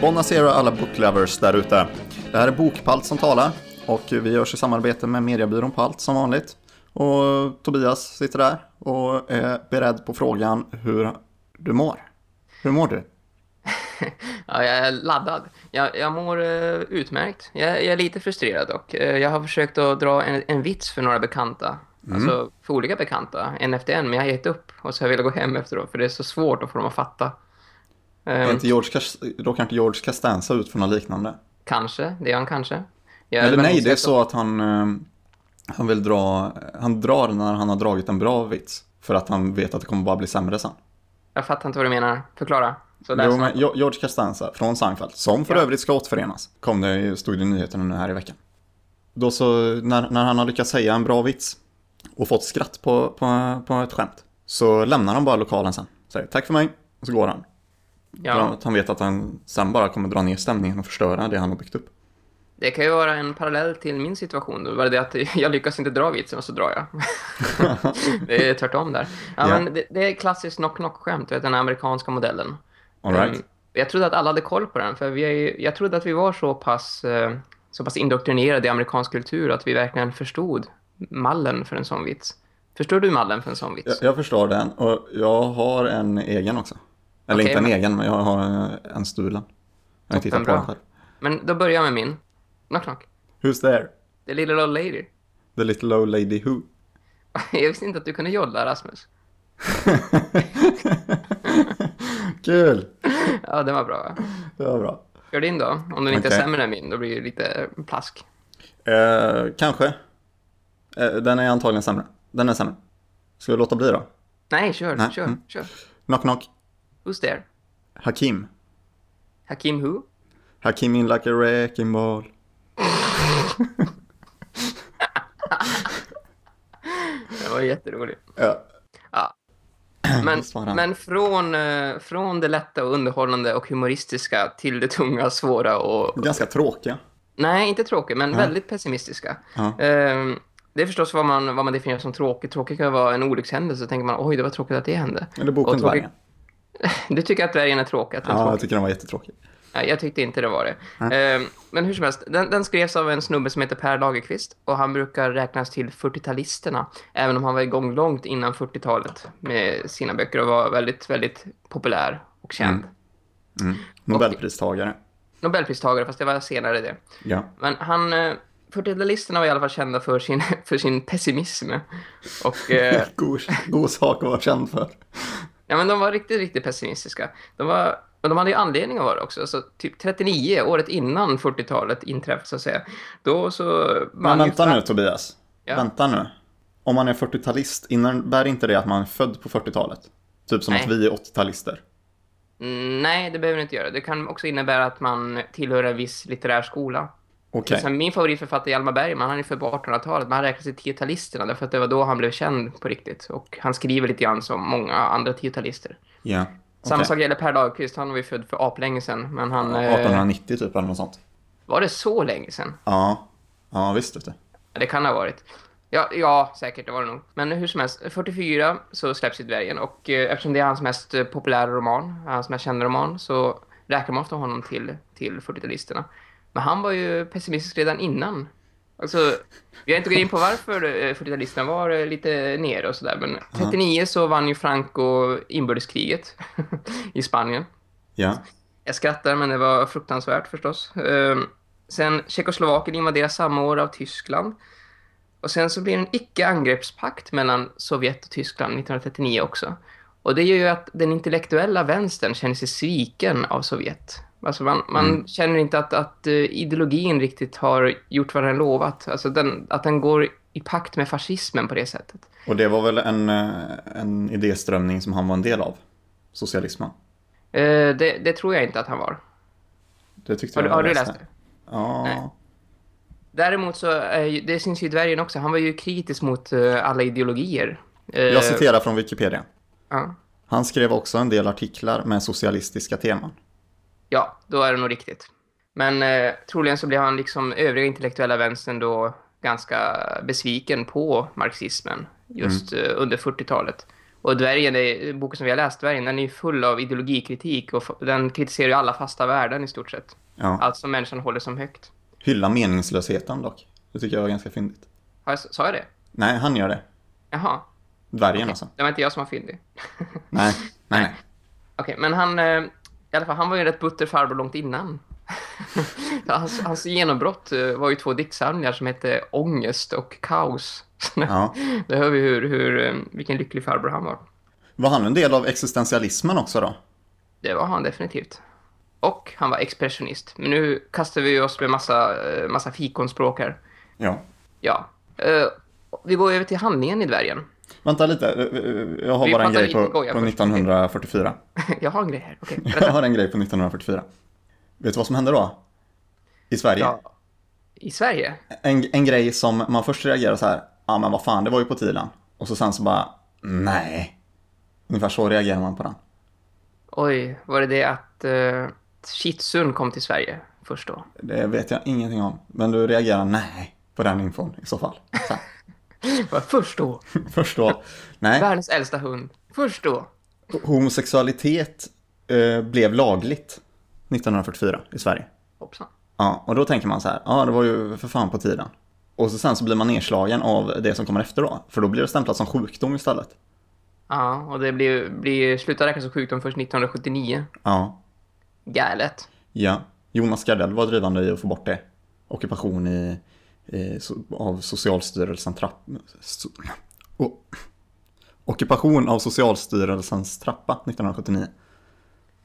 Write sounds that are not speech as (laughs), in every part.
Bonacera alla booklovers där ute. Det här är Bokpalt som talar och vi görs i samarbete med mediebyrån Palt som vanligt. Och Tobias sitter där och är beredd på frågan hur du mår. Hur mår du? (laughs) ja, jag är laddad. Jag, jag mår uh, utmärkt. Jag, jag, är lite frustrerad dock. Uh, jag har försökt att dra en, en vits för några bekanta. Mm. Alltså för olika bekanta, en efter en. Men jag har gett upp och så har jag velat gå hem efteråt för det är så svårt att få dem att fatta. Är inte George, råkar inte George Costanza ut för något liknande? Kanske, det är han kanske. Jag Eller nej, det är så att han, uh, han vill dra, han drar när han har dragit en bra vits. För att han vet att det kommer bara bli sämre sen. Jag fattar inte vad du menar. Förklara. Så jo, men George Costanza från Seinfeld, som för ja. övrigt ska återförenas, kom det i studienyheterna nu här i veckan. Då så, när, när han har lyckats säga en bra vits och fått skratt på, på, på ett skämt, så lämnar han bara lokalen sen. Säger tack för mig, och så går han. Ja. Att han vet att han sen bara kommer dra ner stämningen och förstöra det han har byggt upp. Det kan ju vara en parallell till min situation. Då var det att (laughs) jag lyckas inte dra vitsen och så drar jag. (laughs) det är tvärtom där. Ja, yeah. men det, det är klassiskt knock-knock-skämt, den amerikanska modellen. All right. um, jag trodde att alla hade koll på den, för vi jag trodde att vi var så pass, uh, så pass indoktrinerade i amerikansk kultur att vi verkligen förstod mallen för en sån vits. Förstår du mallen för en sån vits? Jag, jag förstår den, och jag har en egen också. Eller okay, inte en men... egen, men jag har en stulen. Jag har tittat på den själv. Men då börjar jag med min. Knock knock. Who's there? The little old lady. The little old lady who? (laughs) jag visste inte att du kunde jolla, Rasmus. (laughs) Kul! (laughs) ja, det var bra. Det var bra. Gör din då. Om den inte okay. är sämre än min, då blir det lite plask. Eh, kanske. Eh, den är antagligen sämre. Den är sämre. Ska vi låta bli då? Nej, kör. Nej. Kör, mm. kör. Knock, knock. Who's there? Hakim. Hakim who? Hakim in like a wrecking ball. (laughs) det var jätteroligt. Ja. ja. (clears throat) Men, men från, eh, från det lätta och underhållande och humoristiska till det tunga, svåra och... Ganska tråkiga. Nej, inte tråkiga, men ja. väldigt pessimistiska. Ja. Um, det är förstås vad man, vad man definierar som tråkigt. Tråkigt kan vara en olyckshändelse. Så tänker man, oj, det var tråkigt att det hände. Eller boken tråkig... (laughs) Du tycker att dvärgen är tråkig? ja, tråkig. jag tycker den var jättetråkig. Jag tyckte inte det var det. Mm. Men hur som helst, den, den, skrevs av en snubbe som heter Per Lagerqvist. Och han brukar räknas till 40-talisterna. Även om han var igång långt innan 40-talet med sina böcker och var väldigt, väldigt populär och känd. Mm. Mm. Nobelpristagare. Och, Nobelpristagare, fast det var senare det. Ja. Men han... 40-talisterna eh, var i alla fall kända för sin, (laughs) för sin pessimism. Och, eh, (laughs) god, god sak att vara känd för. Ja, men de var riktigt, riktigt pessimistiska. De var och de hade ju anledning att vara också. Så typ 39, året innan 40-talet inträffade så att säga. Då så... Men vänta nu Tobias. Ja. Vänta nu. Om man är 40-talist, innebär inte det att man är född på 40-talet? Typ som Nej. att vi är 80-talister. Mm, nej, det behöver det inte göra. Det kan också innebära att man tillhör en viss litterär skola. Okay. Min favoritförfattare Hjalmar Bergman, han är på 1800-talet, men han räknas till tiotalisterna därför att det var då han blev känd på riktigt. Och han skriver lite grann som många andra tiotalister. Ja. Samma sak gäller Per Dahlqvist. Han var ju född för aplänge sedan. Men han, 1890 eh, typ eller något sånt. Var det så länge sedan? Ja, ja visst du. Det kan ha varit. Ja, ja, säkert det var det nog. Men hur som helst, 44 så släpps ju Dvärgen. Och eh, eftersom det är hans mest eh, populära roman, hans mest kända roman, så räknar man ofta honom till, till 40-talisterna. Men han var ju pessimistisk redan innan Alltså, vi har inte gått in på varför 40-talisterna eh, var eh, lite nere och sådär. Men 39 så vann ju Franco inbördeskriget (laughs) i Spanien. Ja. Jag skrattar men det var fruktansvärt förstås. Ehm, sen Tjeckoslovakien invaderas samma år av Tyskland. Och sen så blir det en icke-angreppspakt mellan Sovjet och Tyskland 1939 också. Och det gör ju att den intellektuella vänstern känner sig sviken av Sovjet. Alltså man, man mm. känner inte att, att uh, ideologin riktigt har gjort vad den lovat. Alltså den, att den går i pakt med fascismen på det sättet. Och det var väl en, eh, en idéströmning som han var en del av? Socialismen? Uh, det, det, tror jag inte att han var. Det tyckte har, jag Har du läst det? Ja. Nej. Däremot så, uh, det syns ju i dvärgen också. Han var ju kritisk mot alla ideologier. Jag citerar från Wikipedia. Ja. Han skrev också en del artiklar med socialistiska teman. Ja, då är det nog riktigt. Men eh, troligen så blir han liksom övriga intellektuella vänstern då ganska besviken på marxismen just mm. eh, under 40-talet. Och dvärgen, är, boken som vi har läst, dvärgen, den är ju full av ideologikritik och den kritiserar ju alla fasta värden i stort sett. Ja. Allt som människan håller som högt. Hylla meningslösheten dock. Det tycker jag var ganska fyndigt. Har jag, sa jag det? Nej, han gör det. Jaha, Dvärgen alltså. det var inte jag som var fyndig. Nej, nej, nej. (laughs) Okej, men han, eh, i alla fall, han var ju en rätt butter farbror långt innan. (laughs) hans, hans genombrott eh, var ju två diktsamlingar som hette Ångest och Kaos. (laughs) Ja. Där hör vi hur, hur, eh, vilken lycklig farbror han var. Var han en del av existentialismen också då? Det var han definitivt. Och han var expressionist. Men nu kastar vi oss med massa, eh, massa fikonspråk här. Ja. Ja. Vi går över till handlingen i dvärgen. Vänta lite, jag har Vi bara en grej på, på först. 1944. (laughs) Jag har en grej här. Okej, (laughs) Jag har en grej på 1944. Vet du vad som hände då? I Sverige? Ja. I Sverige? En, en grej som man först reagerar så här, ja ah, men vad fan, det var ju på tiden. Och så sen så bara, nej. Ungefär så reagerar man på den. Oj, var det det att uh, Shitsun kom till Sverige först då? Det vet jag ingenting om. Men du reagerar nej på den infon i så fall. Så (laughs) (laughs) först då? (laughs) Först då, nej. Världens äldsta hund. Först då? Homosexualitet eh, blev lagligt 1944 i Sverige. Hoppsan. Ja, och då tänker man så här, ja det var ju för fan på tiden. Och så sen så blir man nedslagen av det som kommer efter då. För då blir det stämplat som sjukdom istället. Ja, och det blir, blir slutar räknas som sjukdom först 1979. Ja, Galet. ja. Jonas Gardell var drivande i att få bort det. Ockupation i, av Socialstyrelsen trapp... So, oh. Ockupation av Socialstyrelsens trappa 1979.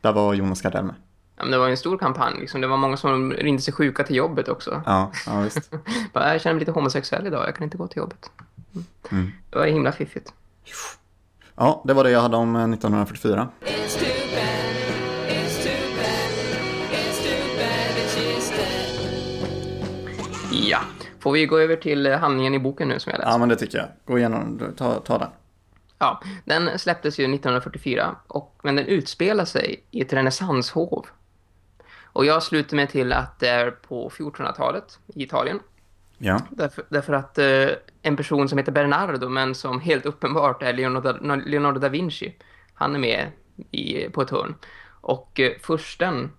Där var Jonas Gardell med. Ja, men det var ju en stor kampanj. Liksom. Det var många som ringde sig sjuka till jobbet också. Ja, ja visst. (laughs) Bara, jag känner mig lite homosexuell idag, jag kan inte gå till jobbet. Mm. Det var himla fiffigt. Ja, det var det jag hade om eh, 1944. Får vi gå över till eh, handlingen i boken nu som jag läste? Ja, men det tycker jag. Gå igenom, ta, ta den. Ja, den släpptes ju 1944, och, men den utspelar sig i ett renässanshov. Och jag sluter mig till att det är på 1400-talet i Italien. Ja, Därför, därför att eh, en person som heter Bernardo, men som helt uppenbart är Leonardo, Leonardo da Vinci, han är med i, på ett hörn. Och eh, fursten,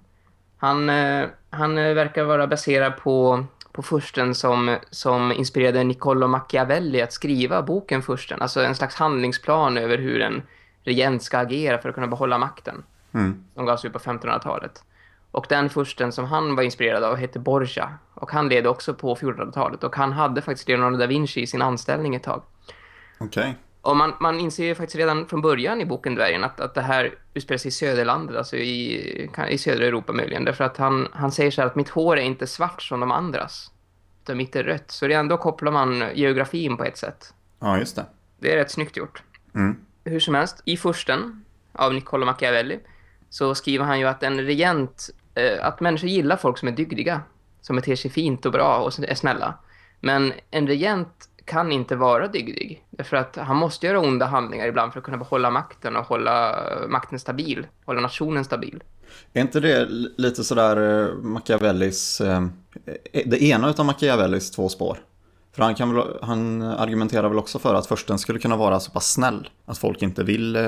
han, eh, han eh, verkar vara baserad på, på fursten som, som inspirerade Niccolo Machiavelli att skriva boken Fursten. Alltså en slags handlingsplan över hur en regent ska agera för att kunna behålla makten. mm. Som gavs ut på 1500-talet. Och den fursten som han var inspirerad av hette Borgia. Och han levde också på 1400-talet. Och han hade faktiskt Leonardo da Vinci i sin anställning ett tag. okej. Och man, man inser ju faktiskt redan från början i boken Dvärgen att, att det här utspelar sig i söderlandet, alltså i, i södra Europa möjligen. Därför att han, han säger så här att mitt hår är inte svart som de andras. Utan mitt är rött. Så redan då kopplar man geografin på ett sätt. Ja, just det. Det är rätt snyggt gjort. Mm. Hur som helst, i Fursten av Niccolo Machiavelli så skriver han ju att en regent, eh, att människor gillar folk som är dygdiga, som beter sig fint och bra och är snälla. Men en regent kan inte vara dygdig, därför att han måste göra onda handlingar ibland för att kunna behålla makten och hålla eh, makten stabil, hålla nationen stabil. Är inte det lite sådär eh, Machiavellis, eh, eh, det ena utav Machiavellis två spår? För han, kan väl, han argumenterar väl också för att försten skulle kunna vara så pass snäll att folk inte vill,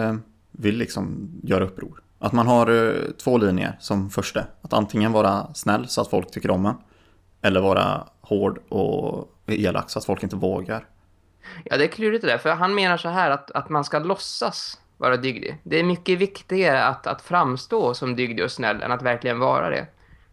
vill liksom göra uppror. Att man har två linjer som första. Att antingen vara snäll så att folk tycker om en. Eller vara hård och elak så att folk inte vågar. Ja, det är klurigt det där, för han menar så här att, att man ska låtsas vara dygdig. Det är mycket viktigare att, att framstå som dygdig och snäll än att verkligen vara det.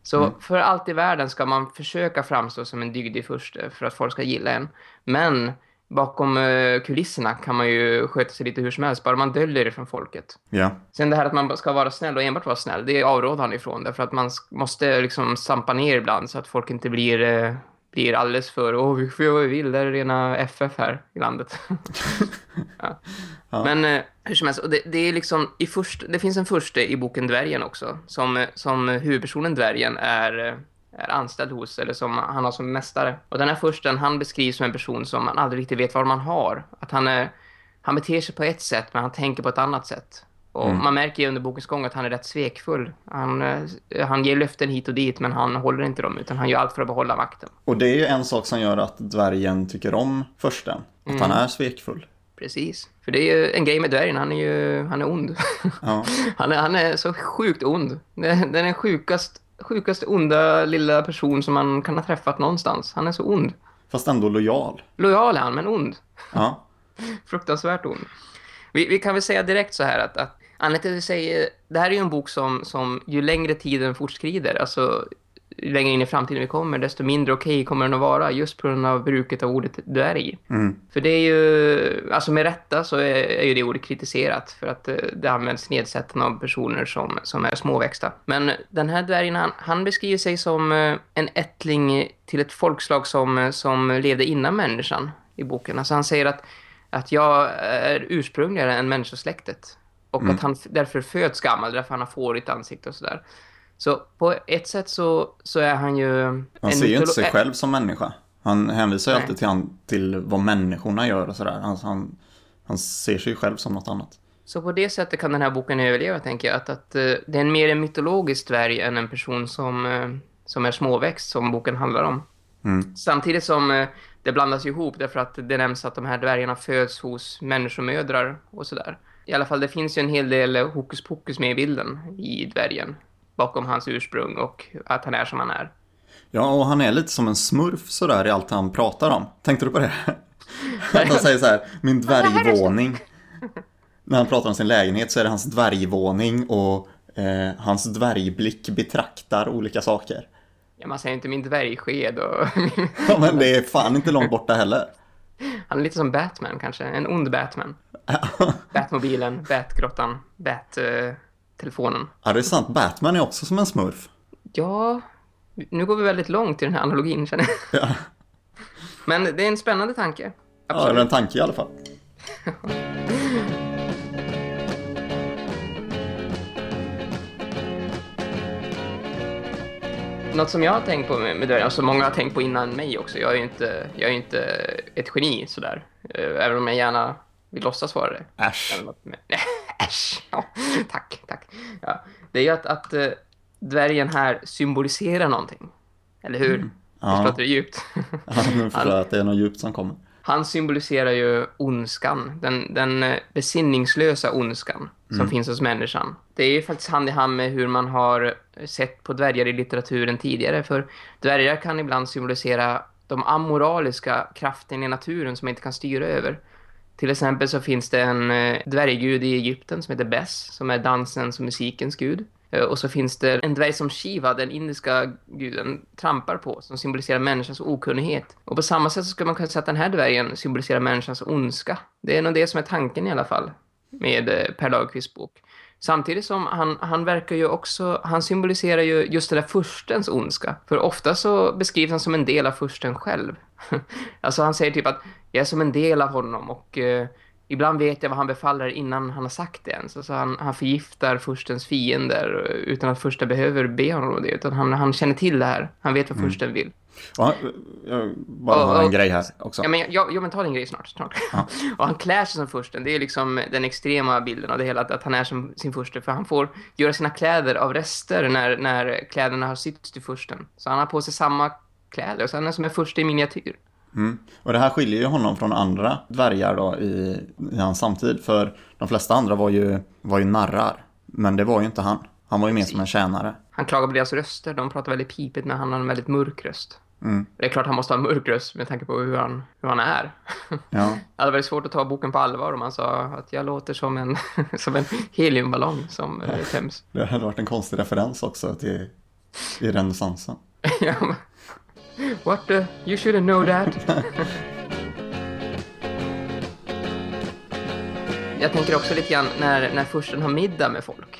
Så för allt i världen ska man försöka framstå som en dygdig furste för att folk ska gilla en. Men bakom eh, kulisserna kan man ju sköta sig lite hur som helst, bara man döljer det från folket. Ja, Sen det här att man ska vara snäll och enbart vara snäll, det avråder han ifrån. Därför att man måste liksom sampa ner ibland så att folk inte blir, eh, blir alldeles för åh, vi får göra vad vi vill, det är rena FF här i landet. (laughs) ja. Ja. Men eh, hur som helst, det, det är liksom i först, det finns en första i boken Dvärgen också, som, som huvudpersonen Dvärgen är, eh, är anställd hos, eller som han har som mästare. Och den här försten, han beskrivs som en person som man aldrig riktigt vet vad man har. Att han är, han beter sig på ett sätt, men han tänker på ett annat sätt. Och man märker ju under bokens gång att han är rätt svekfull. Han, eh, han ger löften hit och dit, men han håller inte dem, utan han gör allt för att behålla makten. och det är ju en sak som gör att dvärgen tycker om försten. Att han är svekfull. Precis. För det är ju en grej med dvärgen, han är ju han är ond. (laughs) Ja. Han är, han är så sjukt ond. Det är den sjukast, sjukaste onda lilla person som man kan ha träffat någonstans. Han är så ond. Fast ändå lojal. Lojal är han, men ond. Ja. (laughs) Fruktansvärt ond. Vi, vi kan väl säga direkt så här att, att anledningen till att vi säger, det här är ju en bok som, som ju längre tiden fortskrider, alltså ju längre in i framtiden vi kommer, desto mindre okej kommer den att vara just på grund av bruket av ordet dvärg. Mm. För det är ju, alltså med rätta så är, är ju det ordet kritiserat för att eh, det används nedsättande av personer som, som är småväxta. Men den här dvärgen, han, han beskriver sig som eh, en ättling till ett folkslag som, eh, som levde innan människan i boken. Alltså han säger att, att jag är ursprungligare än människosläktet. Och att han därför föds gammal, därför han har fårigt ansikte och sådär. Så på ett sätt så, så är han ju... Han ser ju inte sig själv som människa. Han hänvisar ju alltid till, han, till vad människorna gör och sådär. Han, han, han ser sig själv som något annat. Så på det sättet kan den här boken överleva, tänker jag. Att, att eh, det är en mer en mytologisk dvärg än en person som, eh, som är småväxt, som boken handlar om. Mm. Samtidigt som eh, det blandas ihop, därför att det nämns att de här dvärgarna föds hos människomödrar och sådär. I alla fall, det finns ju en hel del hokus pokus med i bilden i dvärgen. Bakom hans ursprung och att han är som han är. Ja, och han är lite som en smurf sådär i allt han pratar om. Tänkte du på det? (laughs) Att han säger så här, min dvärgvåning. När han pratar om sin lägenhet så är det hans dvärgvåning och eh, hans dvärgblick betraktar olika saker. Ja, man säger inte min dvärgsked och... (laughs) Ja, men det är fan inte långt borta heller. han är lite som Batman kanske, en ond Batman. (laughs) Batmobilen, Batgrottan, Bat-telefonen. Ja, det är sant. Batman är också som en smurf. Ja, nu går vi väldigt långt i den här analogin känner jag. Ja, Men det är en spännande tanke. ja Absolut. eller en tanke i alla fall. (laughs) Något som jag har tänkt på med, med dörren, alltså många har tänkt på innan mig också. Jag är ju inte, jag är inte ett geni sådär. Eh, Även om jag gärna vill låtsas vara det. Äsch. (laughs) Äsch! Ja, tack, tack. Ja, det är ju att, att eh, dvärgen här symboliserar någonting. Eller hur? Mm. Ja. Visst låter det djupt? Ja, jag att det är något (laughs) (laughs) djupt som kommer. Han symboliserar ju ondskan, den, den eh, besinningslösa ondskan som finns hos människan. Det är ju faktiskt hand i hand med hur man har sett på dvärgar i litteraturen tidigare. För dvärgar kan ibland symbolisera de amoraliska krafterna i naturen som man inte kan styra över. Till exempel så finns det en eh, dvärggud i Egypten som heter Bess, som är dansens och musikens gud. Eh, och så finns det en dvärg som Shiva, den indiska guden, trampar på, som symboliserar människans okunnighet. Och på samma sätt så skulle man kunna säga att den här dvärgen symboliserar människans ondska. Det är nog det som är tanken i alla fall med eh, Per Lagerkvists bok. Samtidigt som han, han verkar ju också, han symboliserar ju just den där furstens ondska. För ofta så beskrivs han som en del av fursten själv. (laughs) alltså han säger typ att jag är som en del av honom och eh, ibland vet jag vad han befaller innan han har sagt det ens. Alltså han, han förgiftar furstens fiender eh, utan att fursten behöver be honom om det. Utan han, han känner till det här. Han vet vad fursten vill. Och han, jag bara har en grej här också. Ja, men, ja, ja, men ta din grej snart. snart. (laughs) och han klär sig som fursten. Det är liksom den extrema bilden av det hela, att, att han är som sin furste. För han får göra sina kläder av rester när, när kläderna har sytts till fursten. Så han har på sig samma kläder, så han är som en furste i miniatyr. Mm. Och det här skiljer ju honom från andra dvärgar då i, i hans samtid. För de flesta andra var ju, var ju narrar. Men det var ju inte han. Han var ju mer som en tjänare. Han klagar på deras röster, de pratar väldigt pipigt när han har en väldigt mörk röst. Mm. Det är klart han måste ha en mörk röst med tanke på hur han, hur han är. Ja. (laughs) Det hade varit svårt att ta boken på allvar om han sa att jag låter som en, (laughs) som en heliumballong som eh, töms. Det hade varit en konstig referens också till i renässansen. (laughs) Ja, men- What the? You should know that. Jag tänker också lite grann när, när fursten har middag med folk.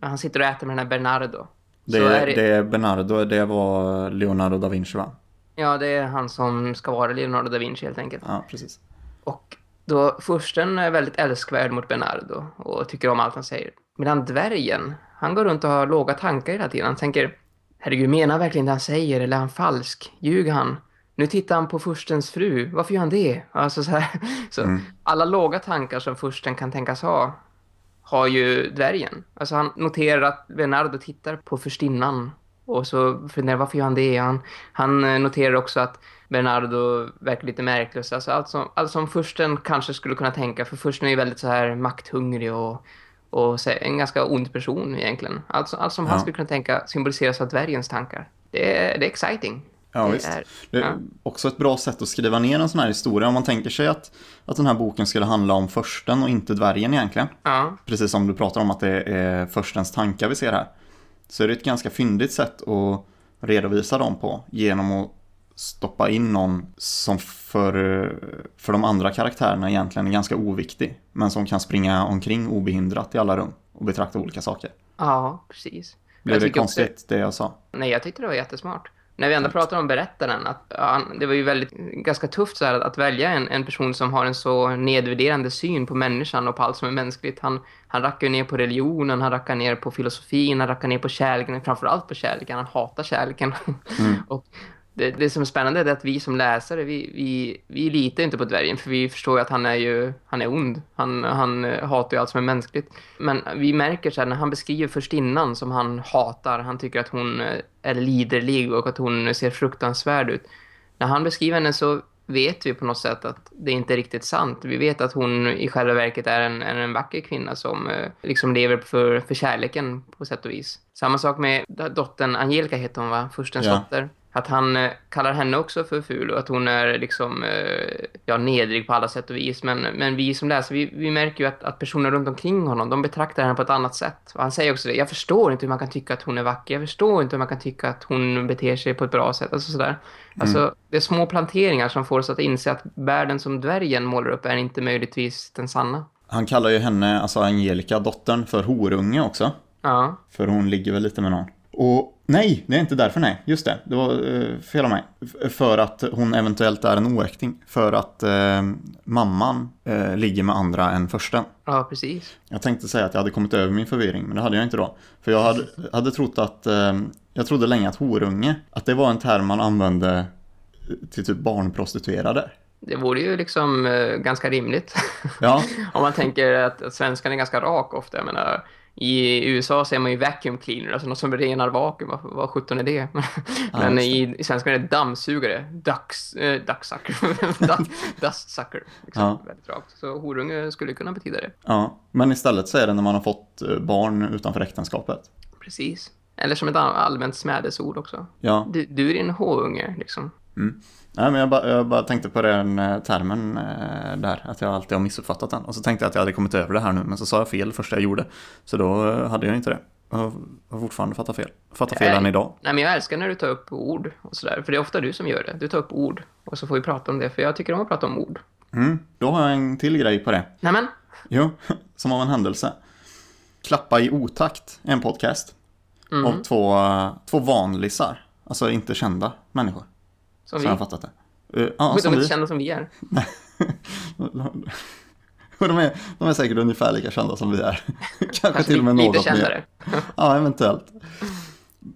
Han sitter och äter med den här Bernardo. Det, Så är det... det- är Bernardo, det var Leonardo da Vinci va? Ja, det är han som ska vara Leonardo da Vinci helt enkelt. Ja, precis. Och då fursten är väldigt älskvärd mot Bernardo och tycker om allt han säger. Medan dvärgen, han går runt och har låga tankar hela tiden. Han tänker, herregud, menar verkligen det han säger eller är han falsk? Ljuger han? Nu tittar han på furstens fru, varför gör han det? Alltså så här, så alla låga tankar som fursten kan tänkas ha, har ju dvärgen. Alltså han noterar att Bernardo tittar på förstinnan Och så funderar varför gör han det? Han, han eh, noterar också att Bernardo verkar lite märklös. Alltså allt som, allt som försten kanske skulle kunna tänka. För försten är ju väldigt så här makthungrig och, och en ganska ond person egentligen. Allt, som- allt som han Ja. skulle kunna tänka symboliseras av dvärgens tankar. Det är, det är exciting. Ja, det visst. Är, Det är ja. också ett bra sätt att skriva ner en sån här historia. Om man tänker sig att, att den här boken skulle handla om försten och inte dvärgen egentligen. ja, Precis som du pratar om att det är förstens tankar vi ser här. Så är det ett ganska fyndigt sätt att redovisa dem på genom att stoppa in någon som för, för de andra karaktärerna egentligen är ganska oviktig. Men som kan springa omkring obehindrat i alla rum och betrakta olika saker. ja, precis. Blev det tycker också- konstigt det jag sa? Nej, jag tyckte det var jättesmart. När vi ändå pratar om berättaren, att ja, det var ju väldigt ganska tufft så här, att, att välja en, en person som har en så nedvärderande syn på människan och på allt som är mänskligt. Han, han rackar ner på religionen, han rackar ner på filosofin, han rackar ner på kärleken, framförallt på kärleken, han hatar kärleken. (laughs) och det, det som är spännande är att vi som läsare, vi, vi, vi litar inte på dvärgen för vi förstår ju att han är ju han är ond. Han, han hatar ju allt som är mänskligt. Men vi märker så här, när han beskriver först innan som han hatar, han tycker att hon är liderlig och att hon ser fruktansvärd ut. När han beskriver henne så vet vi på något sätt att det inte är riktigt sant. Vi vet att hon i själva verket är en, en vacker kvinna som eh, liksom lever för, för kärleken på sätt och vis. Samma sak med dottern Angelica heter hon va? Förstens Ja. dotter. Att han eh, kallar henne också för ful och att hon är liksom eh, ja, nedrig på alla sätt och vis. Men, men vi som läser, vi, vi märker ju att, att personer runt omkring honom, de betraktar henne på ett annat sätt. Och han säger också det, jag förstår inte hur man kan tycka att hon är vacker. Jag förstår inte hur man kan tycka att hon beter sig på ett bra sätt. Alltså sådär. Alltså, det är små planteringar som får oss att inse att världen som dvärgen målar upp är inte möjligtvis den sanna. Han kallar ju henne, alltså Angelica, dottern, för horunge också. Ja, För hon ligger väl lite med någon. Och nej, det är inte därför nej. Just det, det var eh, fel av mig. F- För att hon eventuellt är en oäkting. För att eh, mamman eh, ligger med andra än försten. ja precis. Jag tänkte säga att jag hade kommit över min förvirring, men det hade jag inte då. För jag hade, hade trott att, eh, jag trodde länge att horunge, att det var en term man använde till typ barnprostituerade. Det vore ju liksom eh, ganska rimligt. Ja, (laughs) Om man tänker att, att svenskan är ganska rak ofta. Jag menar, i USA säger man ju vacuum cleaner, alltså något som renar vakuum. Vad, vad sjutton är det? (laughs) Men just det. i, i svenskan är det dammsugare. Ducks, eh, ducksucker. (laughs) Duck- Dustsucker. Liksom, Ja. Väldigt rakt. Så horunge skulle kunna betyda det. ja. Men istället så är det när man har fått eh, barn utanför äktenskapet. Precis. Eller som ett all- allmänt smädesord också. Ja, Du, du är en horunge, liksom. Nej, men jag, bara, jag bara tänkte på den eh, termen eh, där, att jag alltid har missuppfattat den. Och så tänkte jag att jag hade kommit över det här nu, men så sa jag fel det första jag gjorde. Så då eh, hade jag inte det. Jag har fortfarande fattat fel. Fattar fel än idag. Nej, men jag älskar när du tar upp ord och sådär. För det är ofta du som gör det. Du tar upp ord. Och så får vi prata om det, för jag tycker om att prata om ord. Mm, då har jag en till grej på det. Nämen, Jo, (laughs) som av en händelse. Klappa i otakt, en podcast. Mm. Av två, två vanlisar. Alltså inte kända människor. Som Så vi. jag har fattat det. Eh, ja, de är inte kända som vi är. (laughs) De, är, de är säkert ungefär lika kända som vi är. (laughs) Kanske Kanske till och med något mer. (laughs) Ja, eventuellt.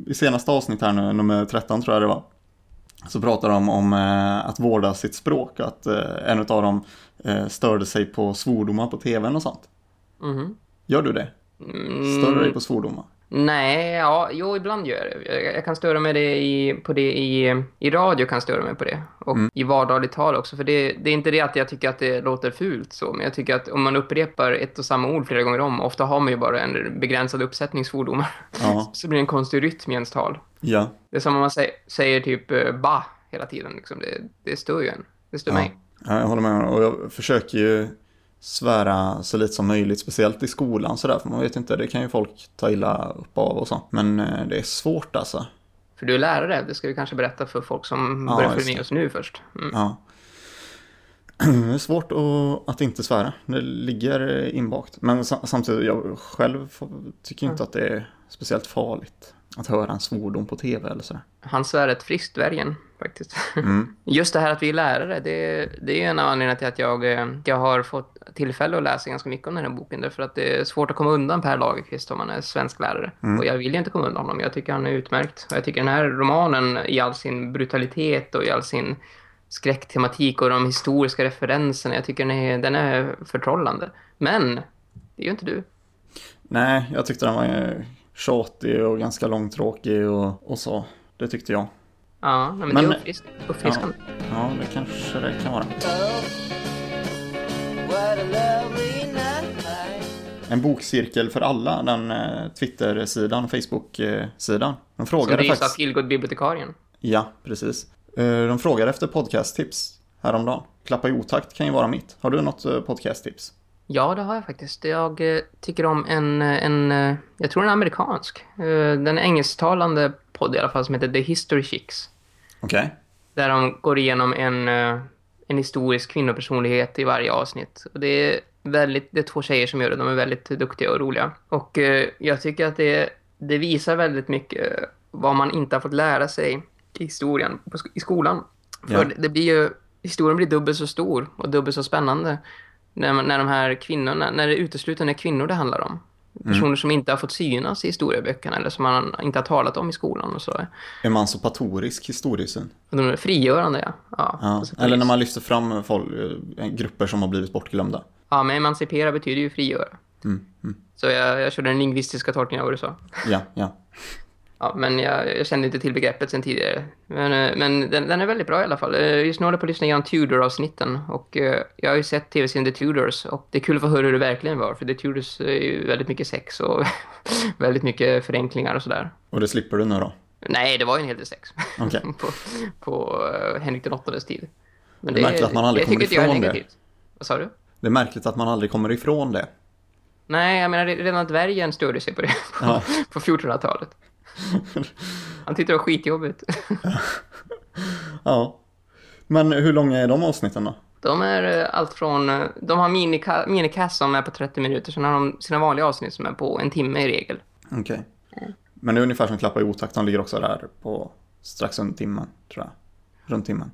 I senaste avsnitt här nu, nummer 13 tror jag det var, så pratar de om eh, att vårda sitt språk. Att eh, en av dem eh, störde sig på svordomar på tvn och sånt. Mhm. Gör du det? Mm, Stör du dig på svordomar? Nej, ja, jo, ibland gör jag det. Jag, kan störa mig det i, på det i, i radio, kan störa mig på det. Och Mm. i vardagligt tal också. För det, det är inte det att jag tycker att det låter fult så, men jag tycker att om man upprepar ett och samma ord flera gånger om, ofta har man ju bara en begränsad uppsättning svordomar. Ja. (laughs) så blir det en konstig rytm i ens tal. Ja. Det är som om man säger, säger typ eh, ba hela tiden. Liksom. Det, det stör ju en. Det stör Ja. mig. ja, jag håller med. Och jag försöker ju svära så lite som möjligt, speciellt i skolan sådär. För man vet inte, det kan ju folk ta illa upp av och så. Men eh, det är svårt alltså. För du är lärare, det ska vi kanske berätta för folk som Ja, börjar följa med oss nu först. Mm. Ja. (clears throat) Det är svårt att, att inte svära. Det ligger inbakt. Men sa- samtidigt, jag själv tycker inte att det är speciellt farligt att höra en svordom på tv eller sådär. Han svär ett friskt dvärgen, faktiskt. Mm. (laughs) Just det här att vi är lärare, det, det är en av anledningarna till att jag, eh, jag har fått tillfälle att läsa ganska mycket om den här boken. Därför att det är svårt att komma undan Per Lagerkvist om man är svensk lärare. Mm. Och jag vill ju inte komma undan honom. Jag tycker han är utmärkt. Och jag tycker den här romanen i all sin brutalitet och i all sin skräcktematik och de historiska referenserna, jag tycker den är, den är förtrollande. Men, det är ju inte du. Nej, jag tyckte den var... eh, tjatig och ganska långtråkig och, och så. Det tyckte jag. Ja, men, Men- det är uppfrisk, uppfriskande. Ja, det kanske det kan vara. En bokcirkel för alla, den eh, Twitter-sidan Facebook-sidan. De Som frågade drivs av faktiskt... Feelgood-bibliotekarien. Ja, precis. Eh, De frågade efter podcasttips häromdagen. Klappa i otakt kan ju vara mitt. Har du något eh, podcasttips? Ja, det har jag faktiskt. Jag tycker om en, en jag tror den är amerikansk. Den engelsktalande podd i alla fall som heter The History Chicks. Okej. Där de går igenom en, eh, en historisk kvinnopersonlighet i varje avsnitt. Och det är väldigt, det är två tjejer som gör det. De är väldigt duktiga och roliga. Och eh, jag tycker att det, det visar väldigt mycket eh, vad man inte har fått lära sig i historien i skolan. För Ja. det, blir ju, historien blir dubbelt så stor och dubbelt så spännande när, när de här kvinnorna, när det uteslutande är kvinnor det handlar om. Personer som inte har fått synas i historieböckerna eller som man inte har talat om i skolan och så. Emancipatorisk historiesyn. De är frigörande, ja. ja, Ja. och Eller när man lyfter fram folk, eh, grupper som har blivit bortglömda. Ja, men emancipera betyder ju frigöra. Mm, mm. Så jag, jag körde den lingvistiska tolkningen av vad du sa. Ja, ja. (laughs) Ja, men jag, jag kände inte till begreppet sen tidigare. Men, eh, men den, den är väldigt bra i alla fall. Eh, Just nu håller jag på att lyssna igenom Tudor-avsnitten. Och eh, jag har ju sett tv-serien The Tudors. Och det är kul att få höra hur det verkligen var. För The Tudors är ju väldigt mycket sex och (laughs) väldigt mycket förenklingar och sådär. Och det slipper du nu då? Nej, det var ju en hel del sex. Okej. (laughs) på på Henrik den åttondes tid. Men Det är märkligt att man aldrig kommer ifrån det. Vad sa du? Det är märkligt att man aldrig kommer ifrån det. Nej, jag menar redan dvärgen störde sig på det (laughs) på, Ja. på 1400-talet. Han tyckte det var skitjobbigt. Ja. Men hur långa är de avsnitten då? De är eh, allt från... eh, De har minika- minicast som är på 30 minuter, sen har de sina vanliga avsnitt som är på en timme i regel. Okej. Men det är ungefär som Klappa i otakt, de ligger också där på strax under timmen, tror jag. Runt timmen.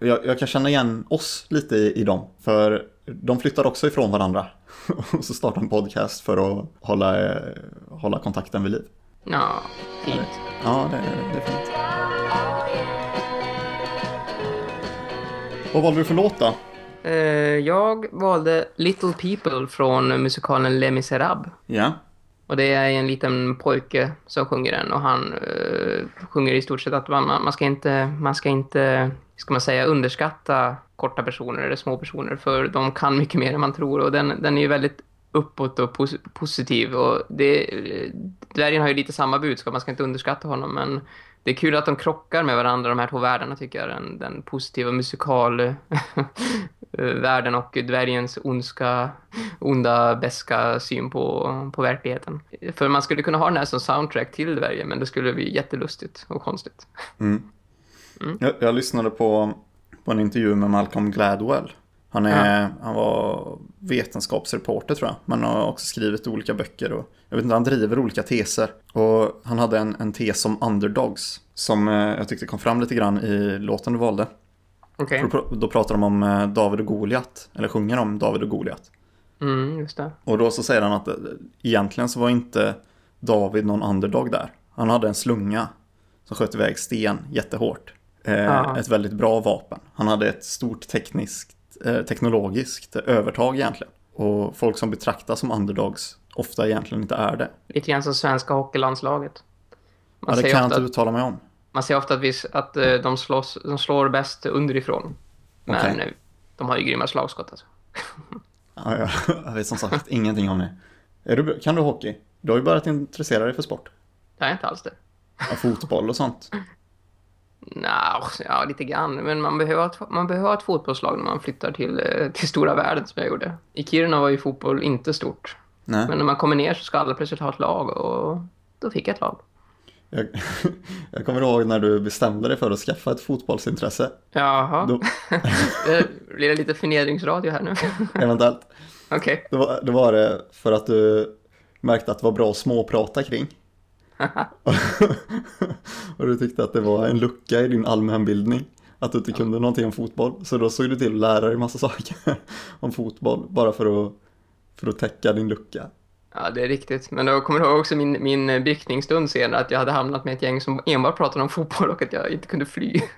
Jag, jag kan känna igen oss lite i, i dem, för de flyttar också ifrån varandra. (laughs) Och så startar en podcast för att hålla, eh, hålla kontakten vid liv. Ja, fint. Ja, det, det är fint. Vad valde du för låt då? Eh, Jag valde Little People från musikalen Les Misérables. Ja, Och det är en liten pojke som sjunger den och han eh, sjunger i stort sett att man, man man ska inte, man ska inte, ska man säga, underskatta korta personer eller små personer för de kan mycket mer än man tror och den, den är ju väldigt uppåt och pos positiv och det, dvärgen har ju lite samma budskap, man ska inte underskatta honom men det är kul att de krockar med varandra, de här två världarna tycker jag. Den, den positiva musikal (laughs) världen och dvärgens ondska, onda, beska syn på, på verkligheten. För man skulle kunna ha den här som soundtrack till dvärgen, men det skulle bli jättelustigt och konstigt. Mm. Jag, jag lyssnade på, på en intervju med Malcolm Gladwell. Han, är, han var vetenskapsreporter tror jag, men har också skrivit olika böcker och jag vet inte, han driver olika teser. Och han hade en, en tes om underdogs som eh, jag tyckte kom fram lite grann i låten du valde. För Då, pratar de om eh, David och Goliat, eller sjunger om David och Goliat. Mm, just det. Och då så säger han att eh, egentligen så var inte David någon underdog där. Han hade en slunga som sköt iväg sten jättehårt. Eh, Ja. Ett väldigt bra vapen. Han hade ett stort tekniskt, teknologiskt övertag egentligen. Och folk som betraktas som underdogs ofta egentligen inte är det. Lite grann som svenska hockeylandslaget. Man, Ja, det kan jag inte uttala mig om. man säger ofta att, vi, att eh, de, slåss, de slår bäst underifrån. Men eh, de har ju grymma slagskott alltså. (laughs) Ja, jag, jag vet som sagt ingenting om det. Du, kan du hockey? Du har ju börjat intressera dig för sport. Är inte alls det. Ja, fotboll och sånt. (laughs) Nja, ja, lite grann. Men man behöver, ett, man behöver ett fotbollslag när man flyttar till, eh, till stora världen som jag gjorde. I Kiruna var ju fotboll inte stort. Nej. Men när man kommer ner så ska alla plötsligt ha ett lag och då fick jag ett lag. Jag, (laughs) jag kommer ihåg när du bestämde dig för att skaffa ett fotbollsintresse. Jaha. Då, (laughs) Det blir det lite förnedringsradio här nu. (laughs) eventuellt. Okej. Då var, då var det för att du märkte att det var bra att småprata kring. (laughs) och du tyckte att det var en lucka i din allmänbildning. Att du inte kunde någonting om fotboll. Så då såg du till att lära dig massa (laughs) saker om fotboll. Bara för att, för att täcka din lucka. Ja, det är riktigt. Men då kommer ihåg också min, min bryckningsstund senare att jag hade hamnat med ett gäng som enbart pratade om fotboll och att jag inte kunde fly. (laughs)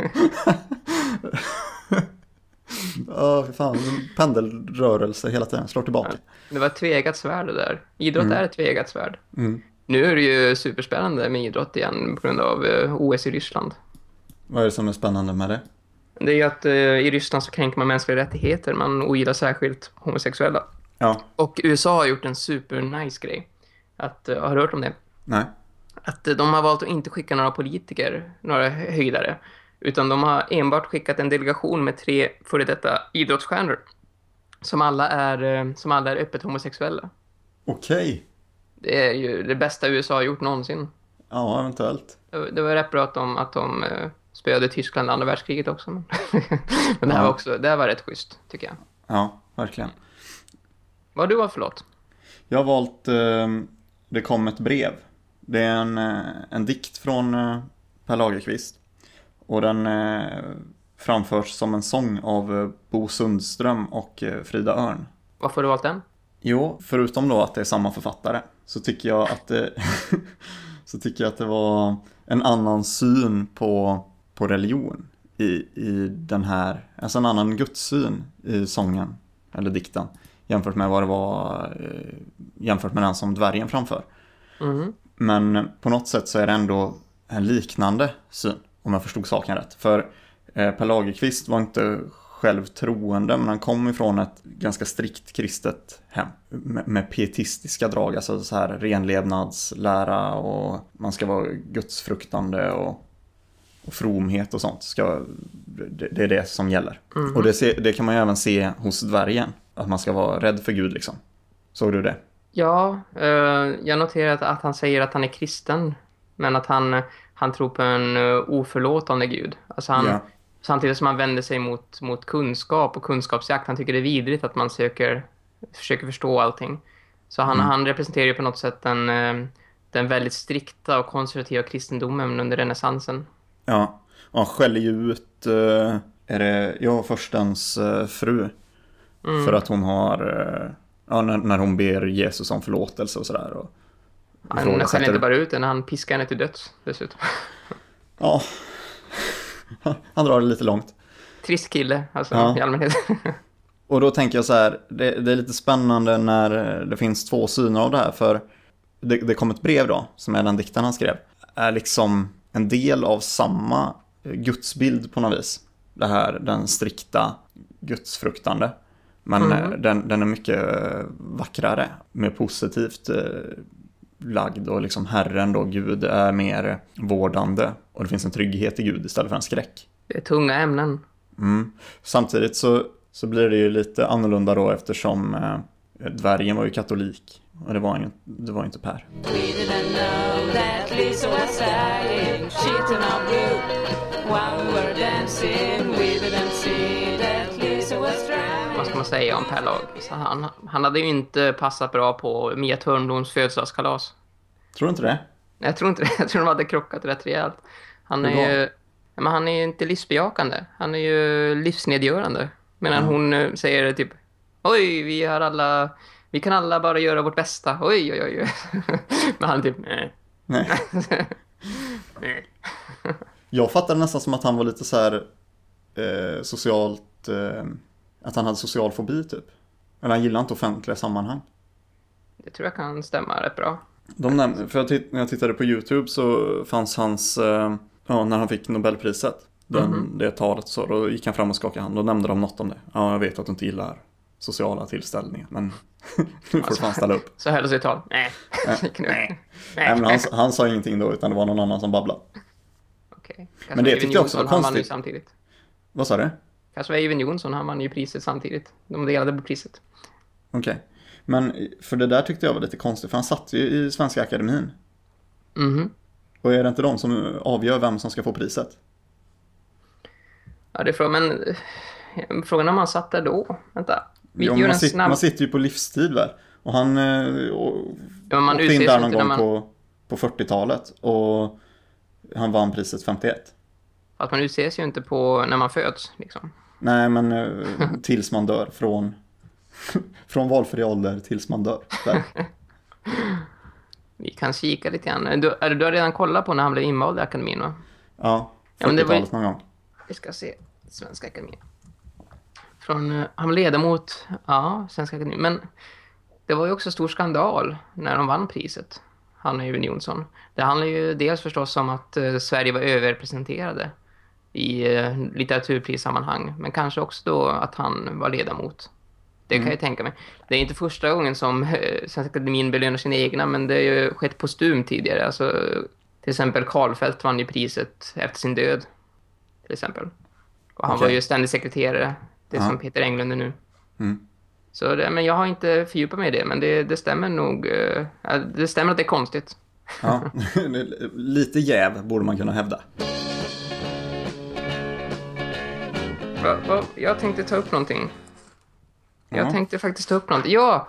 Ja, för fan. en Pendelrörelse hela tiden. Slår tillbaka. Det var ett tveeggat svärd det där. Idrott är ett tveeggat svärd. Mm. Nu är det ju superspännande med idrott igen på grund av eh, OS i Ryssland. Vad är det som är spännande med det? Det är ju att eh, i Ryssland så kränker man mänskliga rättigheter. Man ogillar särskilt homosexuella. Ja, Och USA har gjort en super nice grej. Att, eh, har du hört om det? nej. Att de har valt att inte skicka några politiker, några hö- höjdare. Utan de har enbart skickat en delegation med tre före detta idrottsstjärnor. Som alla är, som alla är öppet homosexuella. Okej. Det är ju det bästa USA har gjort någonsin. Ja, eventuellt. Det var- rätt bra att de, att de eh, spöade Tyskland andra världskriget också. (laughs) Men, det här Ja. var också, det här var rätt schysst, tycker jag. Ja, verkligen. Vad har du valt för låt? Jag har valt eh, Det kom ett brev. Det är en, eh, en dikt från eh, Per Lagerkvist. Och den eh, framförs som en sång av eh, Bo Sundström och Frida Örn. Varför har du valt den? Jo, förutom då att det är samma författare så tycker jag att det, (laughs) så tycker jag att det var en annan syn på, på religion i, i den här, alltså en annan gudssyn i sången eller dikten jämfört med vad det var eh, jämfört med den som dvärgen framför. Mhm. Men på något sätt så är det ändå en liknande syn, om jag förstod saken rätt. För eh, Per Lagerkvist var inte själv troende, men han kom ifrån ett ganska strikt kristet hem. Med, med pietistiska drag, alltså så här renlevnadslära och man ska vara gudsfruktande och, och fromhet och sånt. Ska, det, det är det som gäller. Och det, se, det kan man ju även se hos dvärgen, att man ska vara rädd för Gud liksom. Såg du det? Ja, eh, jag noterar att, han säger att han är kristen. Men att han, han tror på en uh, oförlåtande gud. Alltså han, Ja. Samtidigt som han vänder sig mot, mot kunskap och kunskapsjakt. Han tycker det är vidrigt att man söker, försöker förstå allting. Så han, han representerar ju på något sätt den, eh, den väldigt strikta och konservativa kristendomen under renässansen. Ja, och han skäller ju ut, eh, är det, ja, förstens eh, fru. För att hon har, ja, när, när hon ber Jesus om förlåtelse och sådär. Och Han skäller inte bara ut den, han piskar henne till döds dessutom. Ja, (laughs) han drar det lite långt. Trist kille, alltså Ja. i allmänhet. (laughs) Och då tänker jag så här, det, det är lite spännande när det finns två syner av det här. För det, det kom ett brev då, som är den dikten han skrev. Är liksom en del av samma gudsbild på något vis. Det här, den strikta gudsfruktande. Men eh, den, den är mycket vackrare, mer positivt eh, lagd och liksom Herren då, Gud, är mer vårdande. Och det finns en trygghet i Gud istället för en skräck. det är tunga ämnen. Mm. Samtidigt så, så blir det ju lite annorlunda då eftersom eh, dvärgen var ju katolik. Och det var ju det var inte Per. We man säga om Per Lagerkvist? Han, han hade ju inte passat bra på Mia Törnbloms födelsedagskalas. Tror du inte det? Jag tror inte det. Jag tror de hade krockat rätt rejält. Han är ju... Men han är ju inte livsbejakande. Han är ju livsnedgörande. Medan hon eh, säger typ Oj, vi har alla... Vi kan alla bara göra vårt bästa. Oj, oj, oj. (laughs) men han är typ... Nej. Nej. (laughs) nej. Jag fattade nästan som att han var lite så här eh, socialt, eh, att han hade social fobi typ. Eller han gillar inte offentliga sammanhang. Det tror jag kan stämma rätt bra. De nämnde, för jag titt, när jag tittade på YouTube så fanns hans, eh, ja när han fick Nobelpriset, den, det talet så, då gick han fram och skakade hand, då nämnde de något om det. Ja, jag vet att du inte gillar sociala tillställningar, men (laughs) nu får du fan ställa upp. Så höll sig tal. (laughs) Nej. Nej. Nej, men han, han sa ingenting då, utan det var någon annan som babblade. Okej. Men det tyckte jag också var konstigt. samtidigt. Vad sa du? Kanske var Eivind Johnson, han vann ju priset samtidigt. De delade på priset. Okej. Men för det där tyckte jag var lite konstigt, för han satt ju i Svenska Akademin. Mhm. Och är det inte de som avgör vem som ska få priset? Ja, det är frågan, men frågan är om han satt där då. Vänta. Vi Jo, man, en sit, snabb... man sitter ju på livstid väl? Och han eh, och, Ja, man åkte in där någon gång man- på, på 40-talet och han vann priset 51. Att man utses ju inte på när man föds, liksom. Nej, men eh, (laughs) tills man dör. Från, (laughs) från valfri ålder tills man dör. Där. Vi kan kika lite grann. Du, är, du har redan kollat på när han blev invald i akademin, va? Ja, Ja, men det var ju- 40-talet någon gång. Vi ska se. Svenska akademin. Från, eh, han var ledamot, ja, Svenska akademin. Men det var ju också stor skandal när de vann priset. han och Eyvind Jonsson. Det handlar ju dels förstås om att eh, Sverige var överrepresenterade i eh, litteraturprissammanhang. Men kanske också då att han var ledamot. Det kan jag tänka mig. Det är inte första gången som eh, Svenska Akademin belönar sina egna, men det har ju skett postum tidigare. Alltså, till exempel Karlfeldt vann ju priset efter sin död. Till exempel. Och han Okej. var ju ständig sekreterare, det Ja. som Peter Englund är nu. Mm. Så det, men jag har inte fördjupat mig i det, men det, det stämmer nog. eh, det stämmer att det är konstigt. Ja, (laughs) (laughs) lite jäv borde man kunna hävda. Va, va, jag tänkte ta upp någonting. Jag Ja. tänkte faktiskt ta upp någonting. Ja,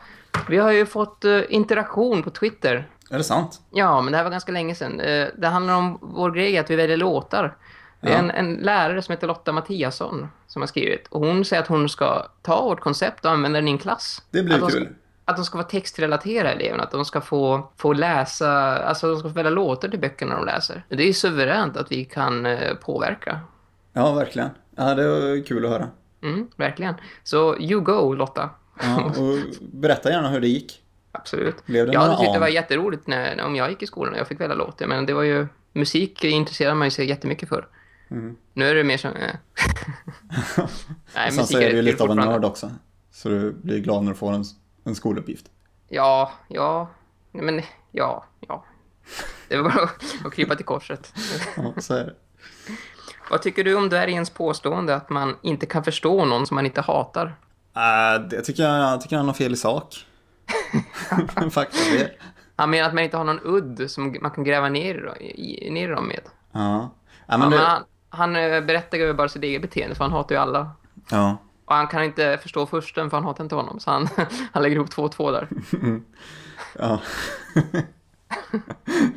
vi har ju fått eh, interaktion på Twitter. Är det sant? Ja, men det här var ganska länge sedan. Eh, det handlar om vår grej att vi väljer låtar. Det är Ja. en, en lärare som heter Lotta Mattiasson som har skrivit. Och hon säger att hon ska ta vårt koncept och använda det i en klass. Det blir att kul. Ska, att de ska vara textrelaterade eleverna. Att de ska få, få läsa, alltså de ska få välja låtar till böckerna de läser. Det är ju suveränt att vi kan eh, påverka. Ja, verkligen. Ja, det var kul att höra. Mm, verkligen. Så you go Lotta. Ja, och berätta gärna hur det gick. Absolut. Blev det jag hade tyckt det var jätteroligt när, om jag gick i skolan och jag fick välja låt. Men det var ju, musik intresserar man sig jättemycket för. Mm. Nu är det mer som... Eh. (laughs) Nej, Sen så är du lite av en nörd också. Så du blir glad när du får en, en skoluppgift. Ja, ja. Nej, Men ja, ja. Det var bara att krypa till korset. Ja, så är det. Vad tycker du om dvärgens påstående att man inte kan förstå någon som man inte hatar? Äh, det tycker jag, jag tycker han har fel i sak. (laughs) Faktiskt det. Han menar att man inte har någon udd som man kan gräva ner, i, ner dem med. Ja. Ja, Ja, men men det, han, han eh, berättar ju bara sitt eget beteende, för han hatar ju alla. ja. Och han kan inte förstå försten, för han hatar inte honom. Så han, (laughs) han lägger ihop två och två där. (laughs) ja.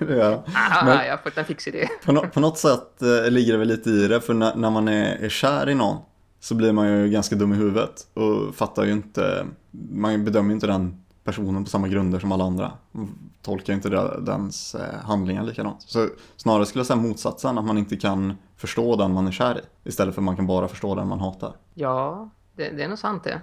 Gör han. Ah, Men- Jag har fått en fix idé. På, nå- på något sätt eh, ligger det väl lite i det, för när, när man är, är kär i någon så blir man ju ganska dum i huvudet och fattar ju inte, man bedömer ju inte den personen på samma grunder som alla andra. Man Tolkar inte dens eh, handlingar likadant. Så snarare skulle jag säga motsatsen, att man inte kan förstå den man är kär i. Istället för att man kan bara förstå den man hatar. Ja, det, det är nog sant det.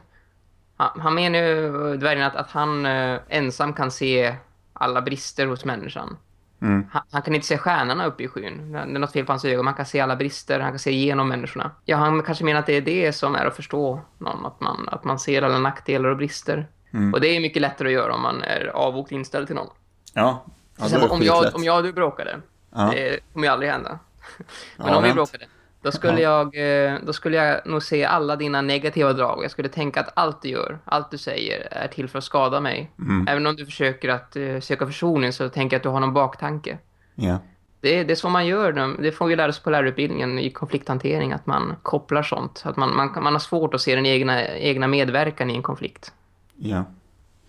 Han, han menar ju, dvärgen, att, att han eh, ensam kan se alla brister hos människan. Mm. Han, han kan inte se stjärnorna uppe i skyn. Det är något fel på hans ögon. Man kan se alla brister, han kan se igenom människorna. Ja, han kanske menar att det är det som är att förstå någon. Att man, att man ser alla nackdelar och brister. Mm. Och det är mycket lättare att göra om man är avvokt inställd till någon. Ja, ja exempel om jag, om jag och du bråkade. Ja. Det kommer ju aldrig hända. (laughs) Men Ja, om vi bråkade. Då skulle, jag, eh, då skulle jag nog se alla dina negativa drag. Jag skulle tänka att allt du gör, allt du säger är till för att skada mig. Mm. Även om du försöker att eh, söka försoning så tänker jag att du har någon baktanke. Ja. Det är, det är så man gör. Det får vi lära oss på lärarutbildningen i konflikthantering. Att man kopplar sånt. Att man, man, man har svårt att se den egna, egna medverkan i en konflikt. Ja.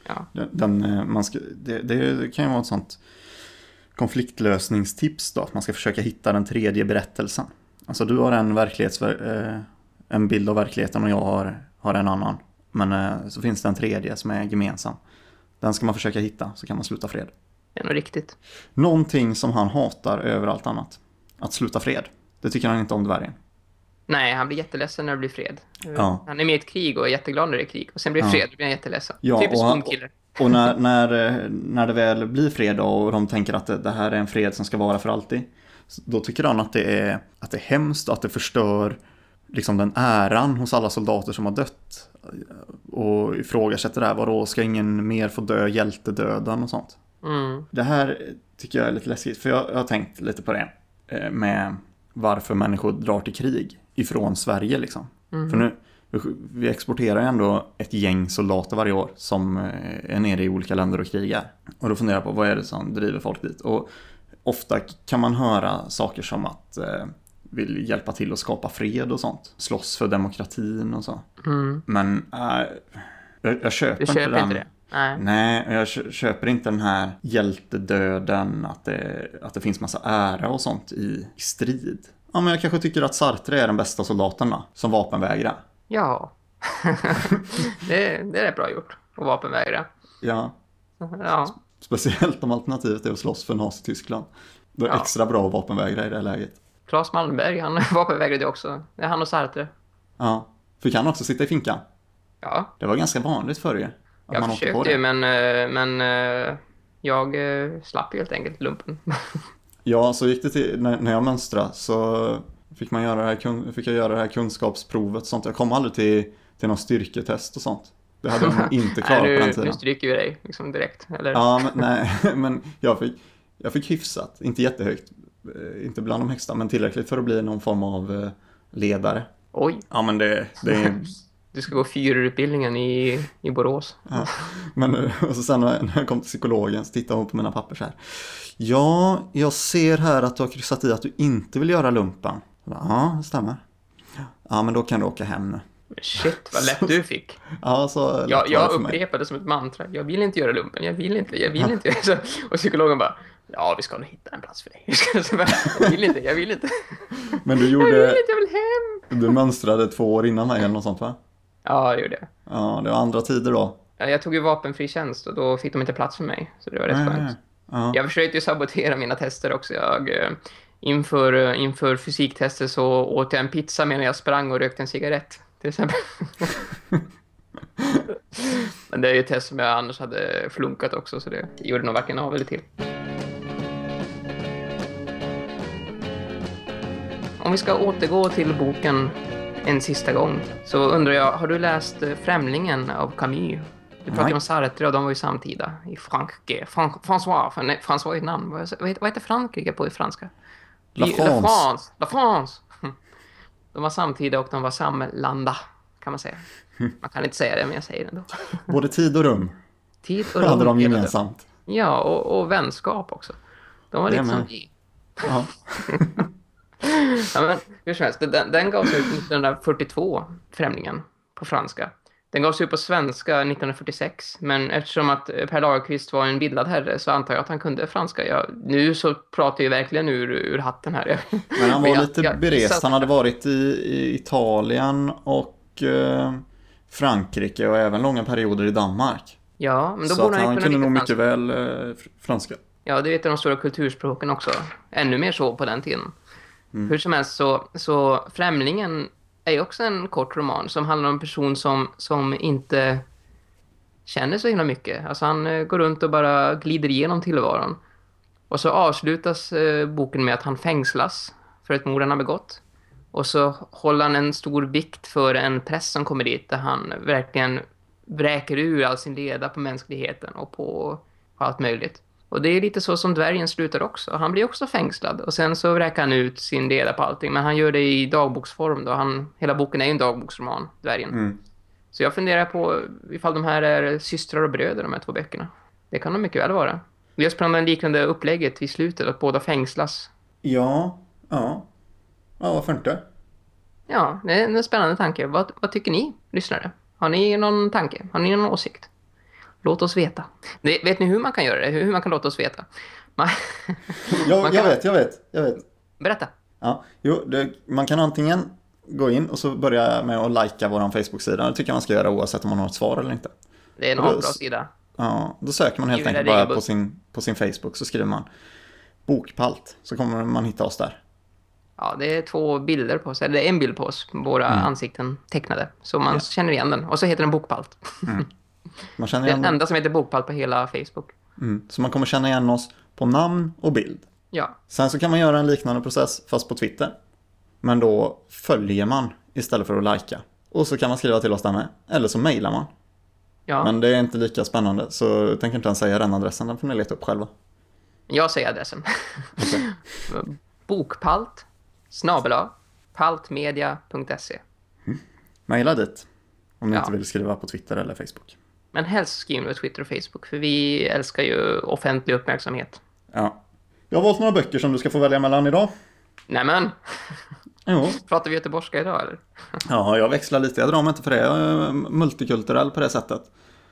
Ja. Den, den, eh, man ska, det, det kan ju vara ett sånt konfliktlösningstips då, att man ska försöka hitta den tredje berättelsen. Alltså du har en, verklighets, eh, en bild av verkligheten och jag har, har en annan. Men eh, så finns det en tredje som är gemensam. Den ska man försöka hitta så kan man sluta fred. Det är nog riktigt. Någonting som han hatar över allt annat. Att sluta fred. Det tycker han inte om dvärgen. Nej, han blir jätteledsen när det blir fred. Ja. Han är med i ett krig och är jätteglad när det är krig. Och sen blir det Ja. fred, då blir han jätteledsen. Ja, Typiskt och kille. Och när, när, eh, när det väl blir fred då, och de tänker att det, det här är en fred som ska vara för alltid. Då tycker han att det är, att det är hemskt att det förstör liksom den äran hos alla soldater som har dött. Och ifrågasätter det här, vadå, ska ingen mer få dö hjältedöden och sånt. Mm. Det här tycker jag är lite läskigt, för jag, jag har tänkt lite på det. eh, Med varför människor drar till krig ifrån Sverige liksom. För nu, vi exporterar ju ändå ett gäng soldater varje år som eh, är nere i olika länder och krigar. Och då funderar jag på vad är det som driver folk dit? Och ofta kan man höra saker som att eh, vill hjälpa till att skapa fred och sånt. Slåss för demokratin och så. Mm. Men äh, jag, jag köper Du inte köper den. inte det? Nej. Nej, jag kö- köper inte den här hjältedöden, att det, att det finns massa ära och sånt i, strid. Ja, men jag kanske tycker att Sartre är den bästa soldaten då, som vapenvägrar. Ja. (laughs) det, det är bra gjort. Och vapenvägra. Ja, Ja. Speciellt om alternativet är att slåss för Nazityskland. Det är Ja. extra bra att vapenvägra i det här läget. Claes Malmberg, han (laughs) vapenvägrade också. Det är han och Sartre. Ja, fick han också sitta i finkan? Ja, Det var ganska vanligt förr ju. Jag man försökte ju, men, eh, men eh, Jag eh, slapp helt enkelt lumpen. (laughs) Ja, så gick det till när, jag mönstrade så fick, man göra det här, fick jag göra det här kunskapsprovet och sånt. Jag kom aldrig till, till någon styrketest och sånt. Det hade nog inte (laughs) klarat Nej, på den du, tiden. nu stryker vi dig liksom direkt. Eller? Ja, men, nej, (laughs) men jag fick, jag fick hyfsat, inte jättehögt, eh, inte bland de högsta, men tillräckligt för att bli någon form av eh, ledare. Oj, Ja, men det, det är, (laughs) du ska gå fyrutbildningen i, i Borås. ja. Men eh, och så sen när jag- kom till psykologen så tittade hon på mina papper så här. Ja, jag ser här att du har kryssat i att du inte vill göra lumpen. Ja, det stämmer. Ja, men då kan du åka hem nu. Shit, vad lätt du fick. Ja, så lätt Jag, jag upprepade som ett mantra. Jag vill inte göra lumpen. Jag vill inte. Jag vill inte. Så, och psykologen bara. Ja, vi ska nog hitta en plats för dig. (laughs) Jag vill inte. Jag vill inte. Men du (laughs) Jag vill gjorde, inte. Jag vill hem. du mönstrade två år innan mig eller något sånt va? Ja, det gjorde jag. Ja, det var andra tider då. Ja, Jag tog ju vapenfri tjänst och då fick de inte plats för mig. Så det var rätt Nej, skönt. Ja. Jag försökte ju sabotera mina tester också. Jag, eh, inför, eh, inför fysiktester så åt jag en pizza medan jag sprang och rökte en cigarett. Till exempel. Men det är ju ett test som jag annars hade flunkat också, så det gjorde nog varken av eller till. Om vi ska återgå till boken en sista gång så undrar jag, har du läst Främlingen av Camus? Du ju om Sartre och de var ju samtida i Frankrike. Fran François, nej, François är ett namn. Vad heter, Frankrike på i franska? La France. La France. La France. De var samtida och de var samlanda, kan man säga. Man kan inte säga det, men jag säger det ändå. Både tid och rum Tid och hade de rum. gemensamt. Ja, och, och vänskap också. De var Det lite som vi. Ja. (laughs) Ja, men hur som helst, den, den gavs ut 1942, Främlingen, på franska. Den gavs ut på svenska 1946, men eftersom att eh, Per Lagerkvist var en bildad herre så antar jag att han kunde franska. Jag, nu så pratar jag verkligen ur, ur hatten här. (laughs) Men han var jag- lite berest. Han hade varit i, i Italien och eh, Frankrike och även långa perioder i Danmark. Ja, men då så borde han han kunde nog mycket väl eh, fr- franska. Ja, det vet de stora kulturspråken också. Ännu mer så på den tiden. Mm. Hur som helst så, så Främlingen är ju också en kort roman som handlar om en person som, som inte känner så himla mycket. Alltså han eh, går runt och bara glider igenom tillvaron. Och så avslutas eh, boken med att han fängslas för ett mord han har begått. Och så håller han en stor vikt för en press som kommer dit där han verkligen vräker ur all sin leda på mänskligheten och på, på allt möjligt. Och det är lite så som dvärgen slutar också. Han blir också fängslad och sen så vräker han ut sin leda på allting. Men han gör det i dagboksform då. Han, hela boken är ju en dagboksroman, dvärgen. Mm. Så jag funderar på ifall de här är systrar och bröder, de här två böckerna. Det kan de mycket väl vara. Just på det liknande upplägget i slutet, att båda fängslas. Ja, ja. Ja, varför inte? Ja, det är en spännande tanke. Vad, vad tycker ni, lyssnare? Har ni någon tanke? Har ni någon åsikt? Låt oss veta. Det, vet ni hur man kan göra det? Hur, man kan låta oss veta? Man, Jag, Man jag kan- vet, jag vet, jag vet. berätta. Ja, jo, det, man kan antingen gå in och så börja med att likea vår Facebook-sida. Det tycker jag man ska göra oavsett om man har ett svar eller inte. Det är en bra sida. Ja, då söker man helt enkelt bara på sin, på sin Facebook så skriver man bokpalt så kommer man hitta oss där. Ja, det är två bilder på oss. Eller det är en bild på oss. Våra ansikten tecknade. Så man känner igen den. Och så heter den Bokpalt. (laughs) Man känner igen den enda som heter Bokpalt på hela Facebook. mm. Så man kommer känna igen oss på namn och bild. Ja, Sen så kan man göra en liknande process fast på Twitter. Men då följer man istället för att likea. Och så kan man skriva till oss där med. Eller så mejlar man. ja. Men det är inte lika spännande så jag tänker inte ens säga den adressen. Den får ni leta upp själva. Jag säger adressen. (laughs) (laughs) Bokpalt snabela paltmedia.se Mejla dit. Om ni Ja. inte vill skriva på Twitter eller Facebook. Men helst skriv på Twitter och Facebook för vi älskar ju offentlig uppmärksamhet. Ja. Jag har valt några böcker som du ska få välja mellan idag. Nämen, Jo. pratar vi göteborgska idag eller? (laughs) Ja, jag växlar lite. Jag drar mig inte för det. Jag är multikulturell på det sättet.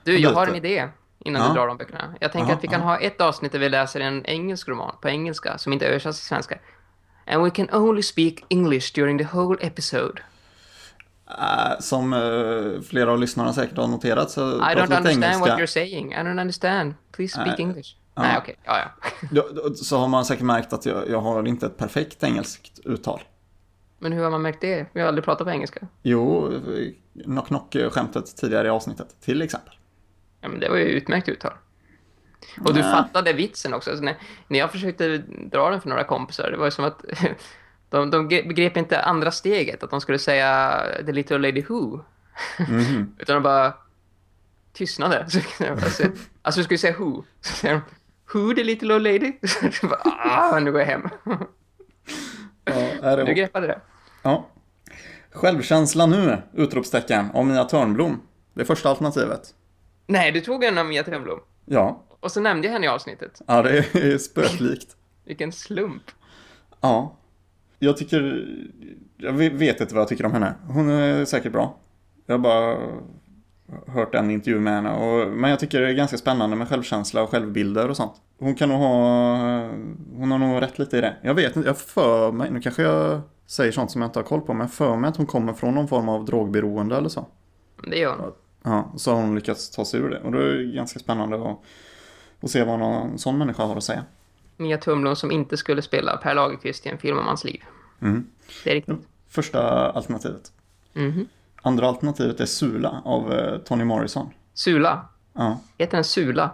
Du, jag har en idé innan Ja. du drar de böckerna. Jag tänker Ja, att vi kan ja. ha ett avsnitt där vi läser en engelsk roman på engelska som inte översätts till svenska. And we can only speak English during the whole episode. Äh, som eh, flera av lyssnarna säkert har noterat så I don't understand engelska. what you're saying. I don't understand. Please speak Nej. English. Ja. Nej, okej. Ja, (laughs) ja. Då, så har man säkert märkt att jag, jag har inte ett perfekt engelskt uttal. Men hur har man märkt det? Vi har aldrig pratat på engelska. Jo, knock knock skämtet tidigare i avsnittet till exempel. Ja, men det var ju utmärkt uttal. Och du Nej. fattade vitsen också. Alltså, när, när jag försökte dra den för några kompisar, det var ju som att (laughs) de, de begrep inte andra steget, att de skulle säga The Little Lady Who. Mhm. (laughs) Utan de bara tystnade. Så, alltså, alltså du skulle säga Who. Så säger de, Who the Little Old Lady? (laughs) Så bara, ah, nu går jag hem. Ja, är Du det... (laughs) greppade det. ja. Självkänsla nu! Utropstecken. Av Mia Törnblom. Det är första alternativet. Nej, du tog en av Mia Törnblom. Ja. Och så nämnde jag henne i avsnittet. Ja, det är spöklikt. Vilken slump. Ja. Jag tycker... Jag vet inte vad jag tycker om henne. Hon är säkert bra. Jag har bara hört en intervju med henne. Och, men jag tycker det är ganska spännande med självkänsla och självbilder och sånt. Hon kan nog ha... Hon har nog rätt lite i det. Jag vet inte, jag för mig... Nu kanske jag säger sånt som jag inte har koll på. Men jag för mig att hon kommer från någon form av drogberoende eller så. Det gör hon. Ja, så har hon lyckats ta sig ur det. Och det är ganska spännande att, att se vad någon sån människa har att säga. Mia Törnblom som inte skulle spela Per Lagerkvist i en film om hans liv. Mm. Det är riktigt. Första alternativet. Mhm. Andra alternativet är Sula av eh, Tony Morrison. Sula. Ja. Heter den Sula?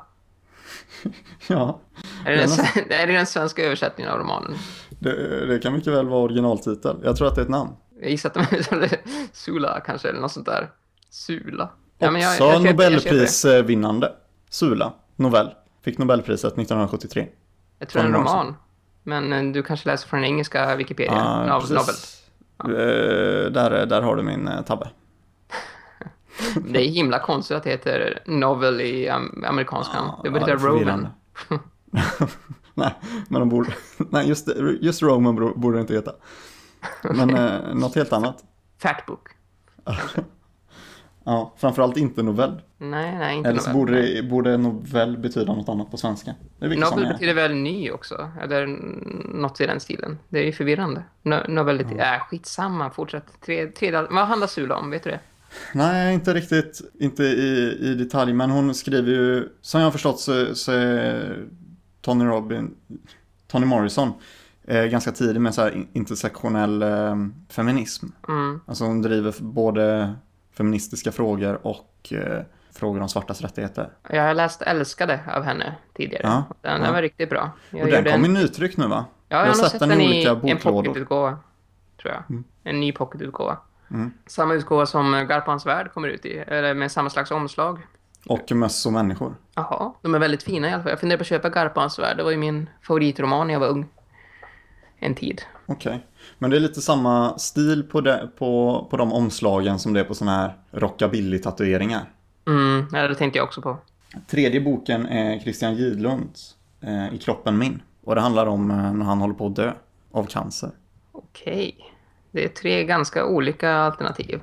(laughs) ja, Är det, den, är det den svenska översättningen av romanen? det, det kan mycket väl vara originaltitel. Jag tror att det är ett namn. Jag gissar att de (laughs) Sula kanske, eller något sånt där. Sula. Ja, men jag- Också jag. Nobelprisvinnande. Sula, novell. Fick Nobelpriset 1973. Jag tror det är en roman. Men eh, du kanske läser från den engelska Wikipedia. Ja, av precis. Nobel. Eh, där, där har du min eh, tabbe. (laughs) Det är himla konstigt att det heter novel i am amerikanskan. det borde Ja, heta Roman. (laughs) nej, men de borde... (laughs) Nej, just, just Roman borde det inte heta. Men eh, något helt annat. Fat book. Ja, framförallt inte novell. Nej, nej, inte Eller så novell. borde, det- borde novell betyda något annat på svenska. Är. betyder väl ny också? Eller något i den stilen. Det är ju förvirrande. No Nobelity. Äh, skitsamma. Fortsätt. Tre, tre, vad handlar Sula om? Vet du det? Nej, inte riktigt inte i, i detalj, men hon skriver ju, som jag har förstått så, så är Tony Robin, Tony Morrison eh, ganska tidig med så intersektionell eh, feminism. Mm. Alltså hon driver både feministiska frågor och eh, frågor om svartas rättigheter. Jag har läst Älskade av henne tidigare. Ja, Den, ja. var riktigt bra. Jag och den kom i en, nytryck nu va? Ja, jag har nog sett den i olika en pocketutgåva. Tror jag. En ny pocketutgåva. Mm. Samma utgåva som Garpans värld kommer ut i. Eller med samma slags omslag. Och Möss och människor. Jaha, de är väldigt fina i alla fall. Jag funderar på att köpa Garpans värld. Det var ju min favoritroman när jag var ung. En tid. Okej. Men det är lite samma stil på, det, på, på de omslagen som det är på såna här rockabilly-tatueringar. Mm, ja, det tänkte jag också på. Tredje boken är Christian Gidlunds eh, I kroppen min. Och det handlar om eh, när han håller på att dö av cancer. Okej. Det är tre ganska olika alternativ.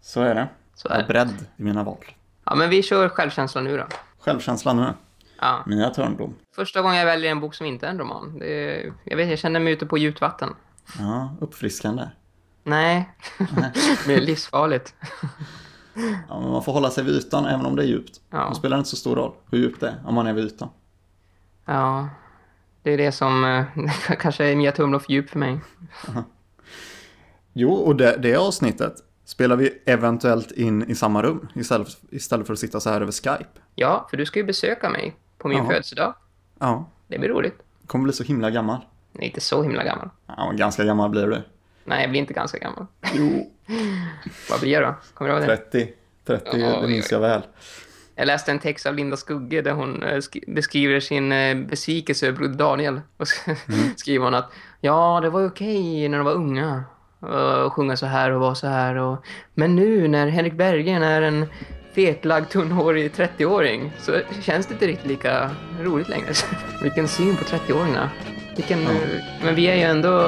Så är det. Så Jag är är det. beredd i mina val. Ja, men vi kör självkänsla nu då. Självkänsla nu. Ja. Mia Törnblom. Första gången jag väljer en bok som inte är en roman. Det jag vet, jag känner mig ute på djupt vatten. Ja, uppfriskande. Nej, (laughs) det är livsfarligt. Ja, men man får hålla sig vid ytan även om det är djupt. Ja. Det spelar inte så stor roll hur djupt det är om man är vid ytan. Ja, det är det som eh, (laughs) kanske är Mia Tumlof djup för mig. Jo, och det, det avsnittet spelar vi eventuellt in i samma rum istället, istället för att sitta så här över Skype. Ja, för du ska ju besöka mig på min Ja. födelsedag. Ja, Det blir roligt. kommer bli så himla gammal. Är inte så himla gammal. Ja, ganska gammal blir du. Nej, jag blir inte ganska gammal. Jo, (laughs) Vad blir jag då? Kommer du ihåg det? 30. 30, Ja, det minns jag väl. Jag läste en text av Linda Skugge där hon eh, sk- beskriver sin eh, besvikelse över broder Daniel. (laughs) Och så skriver hon att ja, det var okej när de var unga. Och sjunga så här och vara så här. Och... Men nu när Henrik Berggren är en fetlagd, tunnhårig 30-åring så känns det inte riktigt lika roligt längre. (laughs) Vilken syn på 30-åringarna. Vilken, Ja. Men vi är ju ändå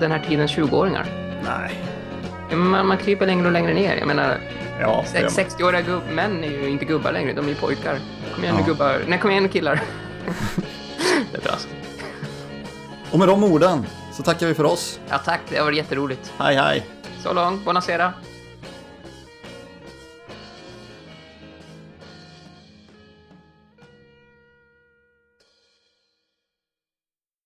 den här tiden 20-åringar. Nej. Man, man kryper längre och längre ner. Jag menar, Ja, det gör Sex- man. 60-åriga gubb- män är ju inte gubbar längre, de är ju pojkar. Kom igen nu Ja. gubbar. Nej, kom igen nu killar. (laughs) det är bra. Och med de orden så tackar vi för oss. Ja tack, det har varit jätteroligt. Hej hej! Så långt, buonasera.